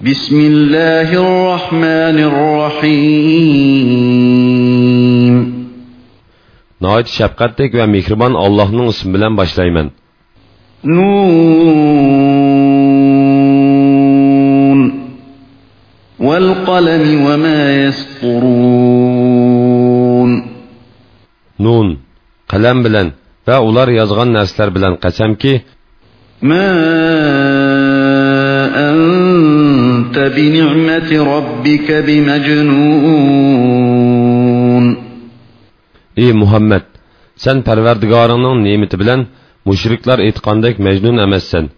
بسم الله الرحمن الرحيم şəfqətlik və mehriban Allah'ın ismi bilan başlayman. نون والقلم وما يسطرون Nun, qalam bilan va ular yozgan narsalar bilan qasamki, ما كنت بنعمة ربك بمجنون. إي محمد سن پروردگارنن نعمت بلن مشرکلر اتقاندك مجنون أمسن.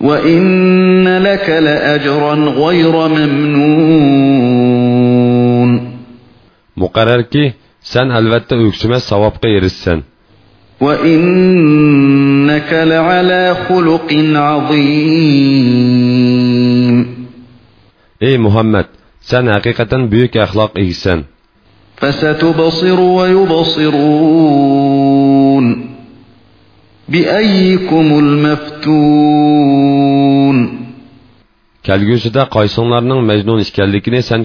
وإن لك لأجرا غير ممنون. مقرر كي سن ألبتة صواب سوابق السن وإنك لعلى خلق عظيم. Ey Muhammad, sen haqiqatan buyuk axloq egisan. فستبصر ويبصرون بأيكم المفتون Kelgusida qaysonlarning majnun ekanligini sen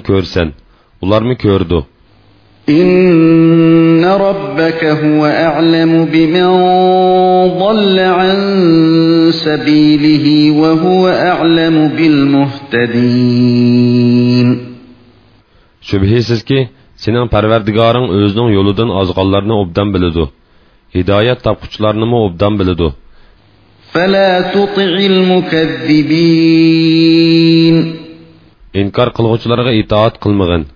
ko'rsan. Ularmi ko'rdi. إن ربك هو أعلم بمن ضل عن سبيله وهو أعلم بالمهتدين Shubhisizki, sening Parvardigoring o'zining yo'lidan ozg'onlarni obdan biladi. Hidoyat topquchilarni obdan biladi. فلا تطع المكذبين Inkor qilg'uvchilarga itoat qilmag'in.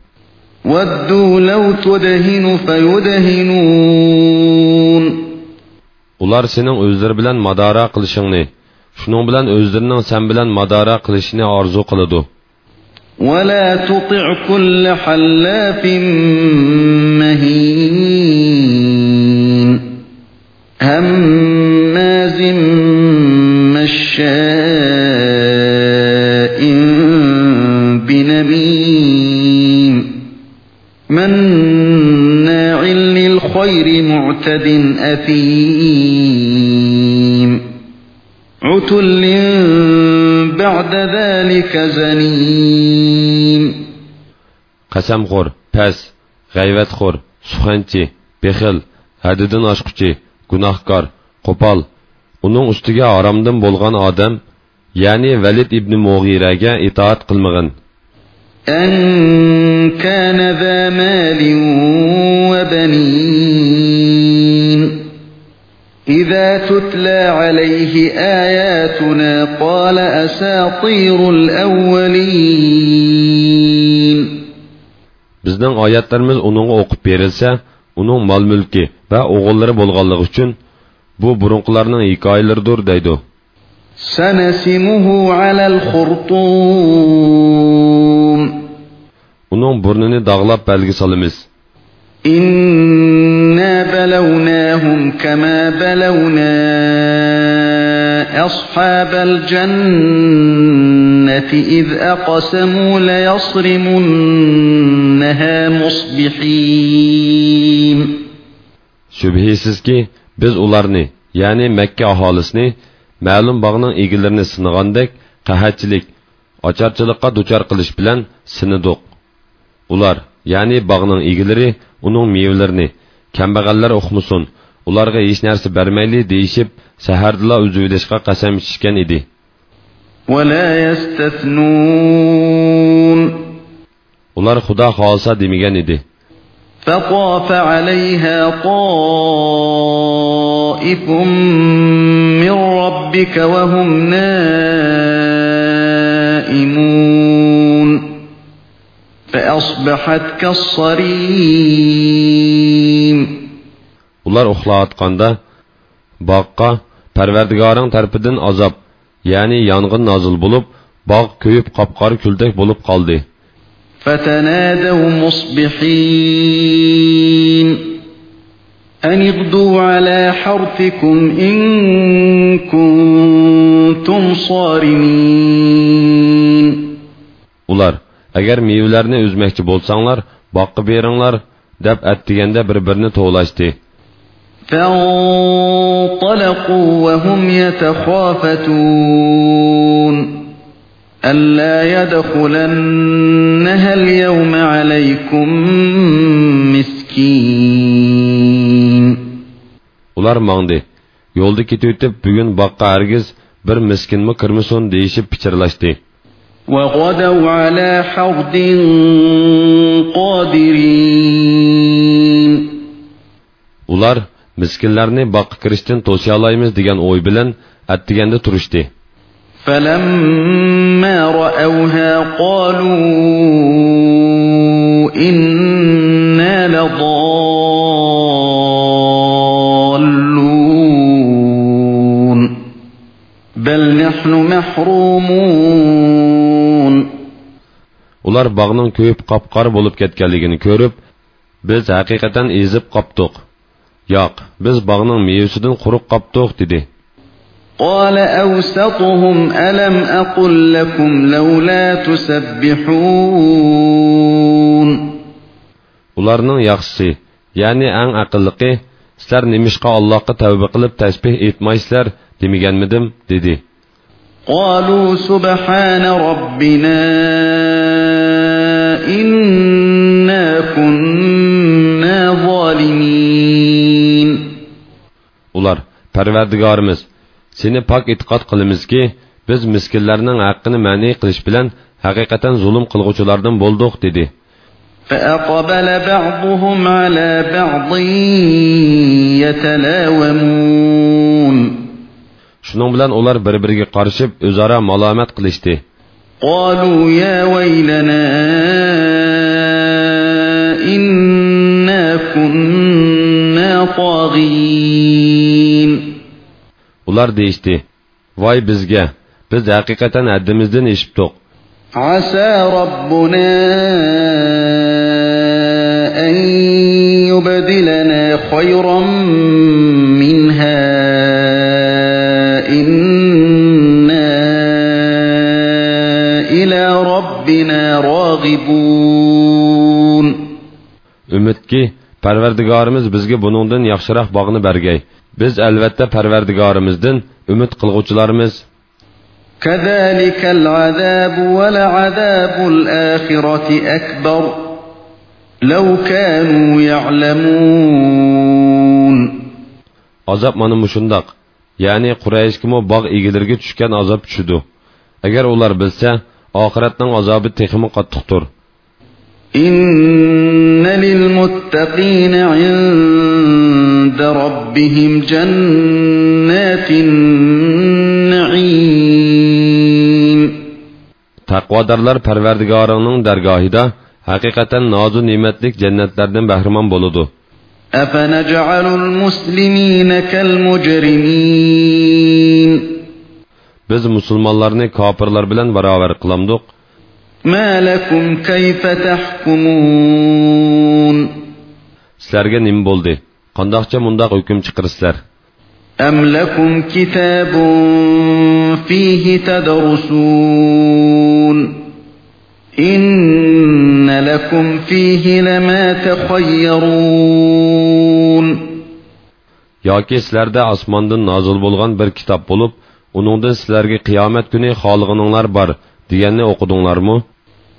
ودوا لو تدهن فيدهنون Ular sening o'zlari bilan madora qilishingni, shuning bilan o'zlarining sen bilan madora qilishini orzu qiladi. ولا تطع كل حلاف للخير معتد أثيم عتل بعد ذلك زنيم Qasamxo'r, pes, g'ayvatxo'r, suxanchi, bexil, haddidan oshquchi, gunohkor, qo'pol, uning ustiga haromdan bo'lgan odam, ya'ni Valid ibn Mughiraga itoat qilmag'in. أن كان ذا مال وبنين إذا تتلى عليه آياتنا قال أساطير الأولين Bizning oyatlarimiz uningga o'qib berilsa, uning mol-mulki va o'g'illari bo'lganligi uchun bu burunqilarning hikoyalaridir deydi. سنسمه على الخرطوم uning burnini dog'lab balgi solamiz inna balawnahum kama balawna ashabal jannati iz aqsamu la yasrimunnaha musbihin Shubhisizki biz ularni ya'ni Makka aholisini ma'lum bog'ning egillarini sinagandek qahatchilik ocharchilikqa duchor qilish bilan sinidiq Ular, ya'ni bog'ning egilari uning mevalarini kambag'allar o'qmusun, ularga hech narsa bermayli deyishib, sahardila uzilishga qasam ichishgan edi. Ular Xudo xohlasa demagan edi. فطاف عليها طائف من ربك وهم نائمون فأصبحت كالصريم Ular uxlayotganda bog'qa Parvardigoring tarafidan azob, ya'ni yong'in nozil bo'lib, bog' kuyib qopqor kuldek bo'lib qoldi. فتنادوا مصبحين أن اغدوا على حرثكم إن كنتم صارمين agar mevalarni uzmoqchi bo'lsanglar, boqqa beringlar, deb atdiganda bir-birini tovlashdi. فانطلقوا وهم يتخافتون ألا يدخلنها اليوم عليكم مسكين ular mangdi yo'lda ketayotib bugun boqqa hargiz bir miskinmi kirmasin deyishib pichirlashdi وغدوا على حرد قادرين ular miskinlarni boqqa kirishdan to'siyolaymiz degan o'y bilan attiganda turishdi فلما رأوها قالوا إنا لضالون بل نحن محرومون ular bog'ning ko'yib qop-qor bo'lib ketganligini ko'rib biz haqiqatan ezib qopdiq yo'q biz bog'ning mevasidan quruq qopdiq dedi قال أوسطهم ألم أقل لكم لولا تسبحون ularning yaxshisi ya'ni eng aqllisi sizlar nimishqa allohga tavba qilib tasbeh aytmaysizlar demaganmidim dedi قالوا سبحان ربنا إنا كنا ظالمين ular parvardigorimiz seni pok e'tiqod qilamizki biz miskinlarning haqqini ma'ni qilish bilan haqiqatan zulm qilg'uvchilardan bo'ldik dedi فأقبل بعضهم على بعض يتلاومون shuning bilan ular bir biriga qarshib o'zaro malomat qilishdi قالوا يا ويلنا إنا كنا طاغين ular deyishdi voy bizga biz haqiqatan haddimizdan eshibdiq عسى ربنا أن يبدلنا خيرا parvardigorimiz bizga buningdan yaxshiroq bog'ni bergay biz albatta parvardigorimizdan umid qilg'uvchilarmiz كذلك العذاب ولعذاب الآخرة أكبر لو كانوا يعلمون azob mana mushundoq ya'ni qurayishkimu bog' egalariga tushgan azob tushidi agar ular bilsa oxiratning azobi texmi qattiqdir إن للمتقين عند ربهم جنات النعيم taqvodorlar parvardigorining dargohida haqiqatan nozu ne'matlik jannatlardan bahramon bo'ludi أفنجعل المسلمين كالمجرمين biz musulmonlarni kofirlar bilan barobar qilamdiq ما لكم كيف تحكمون sizlarga nima bo'ldi qandoqcha mundoq hukm chiqirsizlar أم لكم كتاب فيه تدرسون إن لكم فيه لما تخيرون yoki sizlarda osmondan nozil bo'lgan bir kitob bo'lib uningdan sizlarga qiyomat kuni xolig'ininglar bor deyəni oxudunlarmı?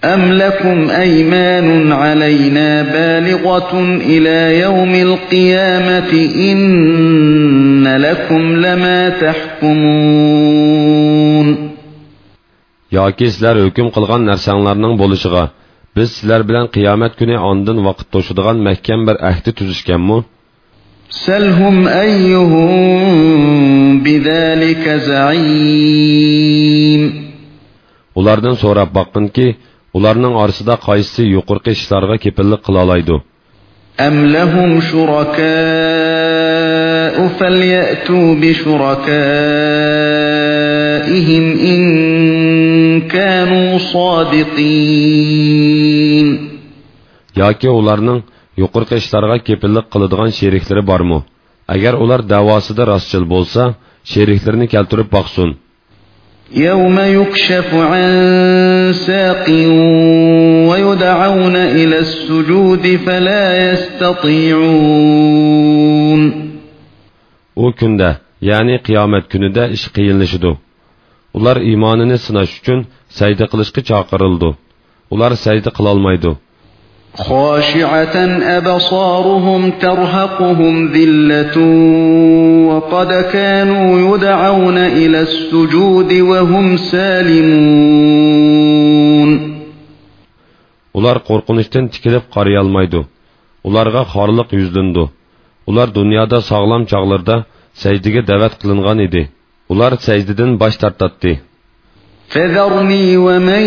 Əm ləkum əymanun aleynə bəliğatun ilə yevmil qiyaməti innə ləkum ləmə təhkumun. Yəki sizlər hökm qılğan nərsənlərinin bolışığa, biz sizlər bilən qiyamət günü andın vaqt toşuduğan məhkəm bir əhdi tüzüşkənmü? Səlhum əyyuhum bizəlikə zəiyyə ulardan so'rab boqqinki ularning orasida qaysisi yuqorqi ishlarga kepillik qila oladi أم لهم شركاء فليأتوا بشركائهم إن كانوا صادقين yoki ularning yuqorqi ishlarga kepillik qiladigan sheriklari bormi agar ular davosida rostchil bo'lsa sheriklarini keltirib boqsin يوم يكشف عن ساق ويدعون إلى السجود فلا يستطيعون u kunda ya'ni qiyomat kunida ish qiyinlashidu ular iymonini sinash uchun sajda qilishga chaqirildi ular sajda qilolmaydi خاشعة أبصارهم ترهقهم ذلة وقد كانوا يدعون إلى السجود وهم سالمون ular qo'rqinishdan tikilib qarayolmaydi ularga xorliq yuzlandi ular dunyoda sog'lom chog'larda sajdaga da'vat qilingan edi ular sajdadan bosh tortatdi فذرني ومن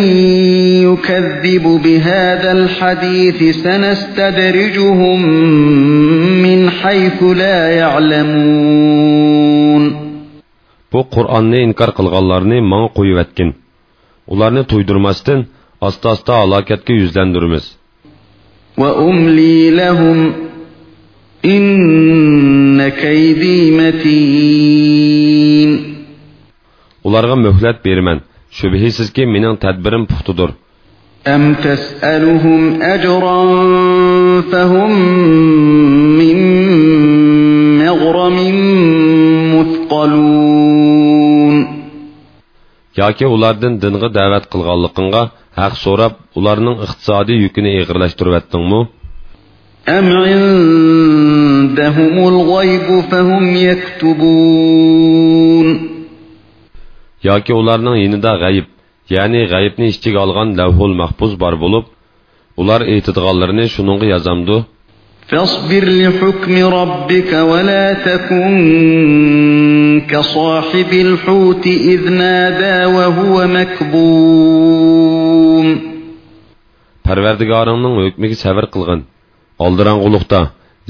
يكذب بهذا الحديث سنستدرجهم من حيث لا يعلمون bu qur'onni inkor qilganlarni manga qo'yib atgin ularni to'ydirmasdan asta asta halokatga yuzlandiramiz وأملي لهم إن كيدي متين ularga muhlat beraman shubhisizki mening tadbirim puxtudir أم تسألهم أجرا فهم من مغرم مثقلون yoki ulardan dinga da'vat qilganligingga haq so'rab ularning iqtisodiy yukini ig'irlashtiryaptingmi أم عندهم الغيب فهم يكتبون yoki ularning yinida g'ayib ya'ni g'ayibni ichiga olgan lavhul mahfuz bor bo'lib ular aytadiganlarini shuningga yozamdu فاصبر لحكم ربك ولا تكن كصاحب الحوت إذ نادى وهو مكظوم parvardigoringning hukmiga sabr qilgin oldirang'uliqda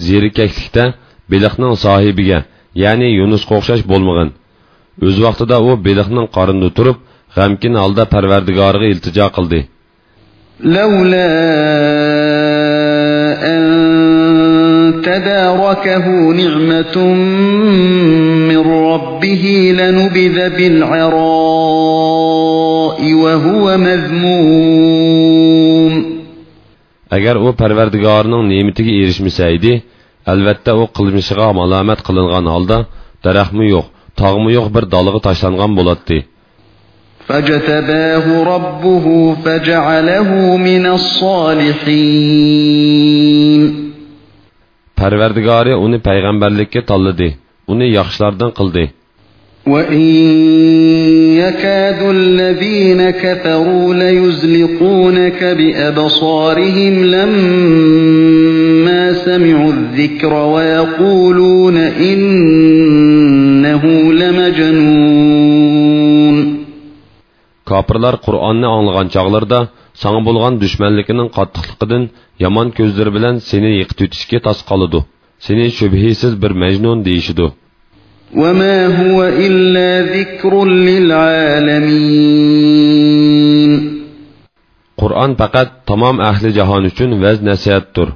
zerikaklikda beliqning sohibiga ya'ni yunusga o'xshash bo'lmag'in o'z vaqtida u beliqning qornida turib g'amkin holda parvardigoriga iltijo qildi لولا أن تداركه نعمة من ربه لنبذ بالعراء وهو مذموم agar u parvardigorining ne'matiga erishmasaydi albatta u qilmishiga malomat qilingan holda daraxtmi yo'q tog'mi yo'q bir doliga tashlangan bo'ladi فاجتباه ربه فجعله من الصالحين parvardigori uni payg'ambarlikka tanladi uni yaxshilardan qildi وإن يكاد الذين كفروا ليزلقونك بأبصارهم لما سمعوا الذكر ويقولون إنه Kapırlar Qur'onni anglagan chaqlarda sana bo'lgan dushmanligining qattiqligidan yomon ko'zlari bilan seni yiqit o'tishga tos qoladi. Seni shubhisiz bir majnun deyishidu. وما هو إلا ذكر للعالمين Qur'on faqat tamom ahli jahon uchun vaz nasihatdir.